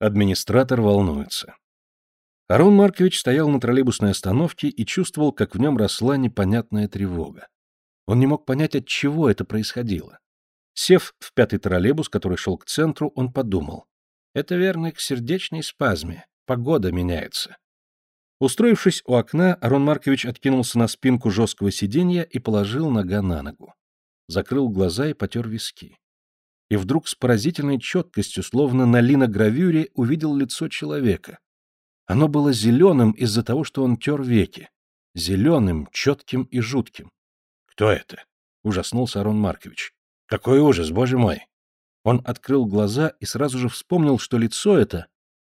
Администратор волнуется. Арон Маркович стоял на троллейбусной остановке и чувствовал, как в нем росла непонятная тревога. Он не мог понять, от чего это происходило. Сев в пятый троллейбус, который шел к центру, он подумал. Это верно к сердечной спазме. Погода меняется. Устроившись у окна, Арон Маркович откинулся на спинку жесткого сиденья и положил нога на ногу. Закрыл глаза и потер виски. И вдруг с поразительной четкостью, словно на линогравюре, увидел лицо человека. Оно было зеленым из-за того, что он тер веки. Зеленым, четким и жутким. «Кто это?» — ужаснулся Арон Маркович. «Какой ужас, боже мой!» Он открыл глаза и сразу же вспомнил, что лицо это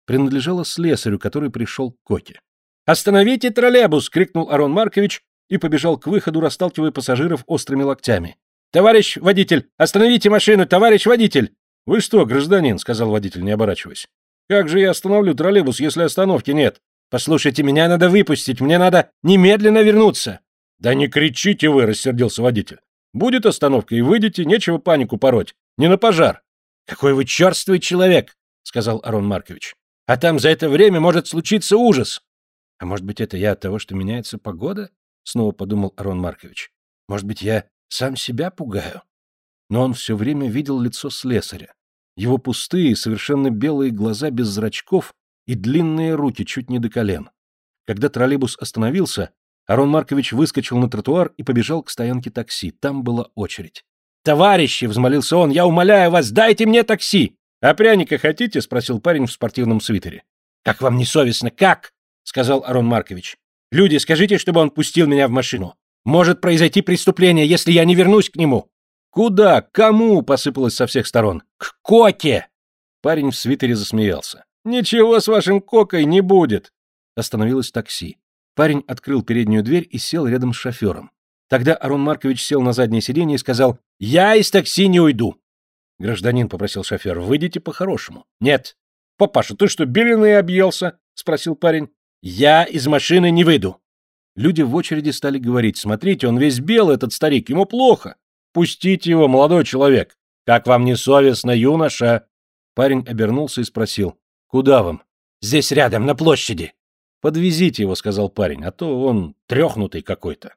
принадлежало слесарю, который пришел к Коке. «Остановите троллейбус!» — крикнул Арон Маркович и побежал к выходу, расталкивая пассажиров острыми локтями. «Товарищ водитель! Остановите машину, товарищ водитель!» «Вы что, гражданин?» — сказал водитель, не оборачиваясь. «Как же я остановлю троллейбус, если остановки нет?» «Послушайте, меня надо выпустить, мне надо немедленно вернуться!» «Да не кричите вы!» — рассердился водитель. «Будет остановка, и выйдете, нечего панику пороть. Не на пожар!» «Какой вы черствый человек!» — сказал Арон Маркович. «А там за это время может случиться ужас!» А может быть, это я от того, что меняется погода? Снова подумал Арон Маркович. Может быть, я сам себя пугаю? Но он все время видел лицо слесаря. Его пустые, совершенно белые глаза без зрачков и длинные руки чуть не до колен. Когда троллейбус остановился, Арон Маркович выскочил на тротуар и побежал к стоянке такси. Там была очередь. «Товарищи!» — взмолился он. «Я умоляю вас, дайте мне такси!» «А пряника хотите?» — спросил парень в спортивном свитере. «Как вам не совестно? Как?» сказал Арон Маркович. Люди, скажите, чтобы он пустил меня в машину. Может произойти преступление, если я не вернусь к нему. Куда? Кому? посыпалось со всех сторон. К Коке. Парень в свитере засмеялся. Ничего с вашим Кокой не будет. Остановилось такси. Парень открыл переднюю дверь и сел рядом с шофером. Тогда Арон Маркович сел на заднее сиденье и сказал «Я из такси не уйду». «Гражданин», — попросил шофер, — «выйдите по-хорошему». «Нет». «Папаша, ты что, беленый объелся?» — спросил парень. Я из машины не выйду. Люди в очереди стали говорить, смотрите, он весь белый, этот старик, ему плохо. Пустите его, молодой человек. Как вам не совестно, юноша? Парень обернулся и спросил, куда вам? Здесь рядом, на площади. Подвезите его, сказал парень, а то он трехнутый какой-то.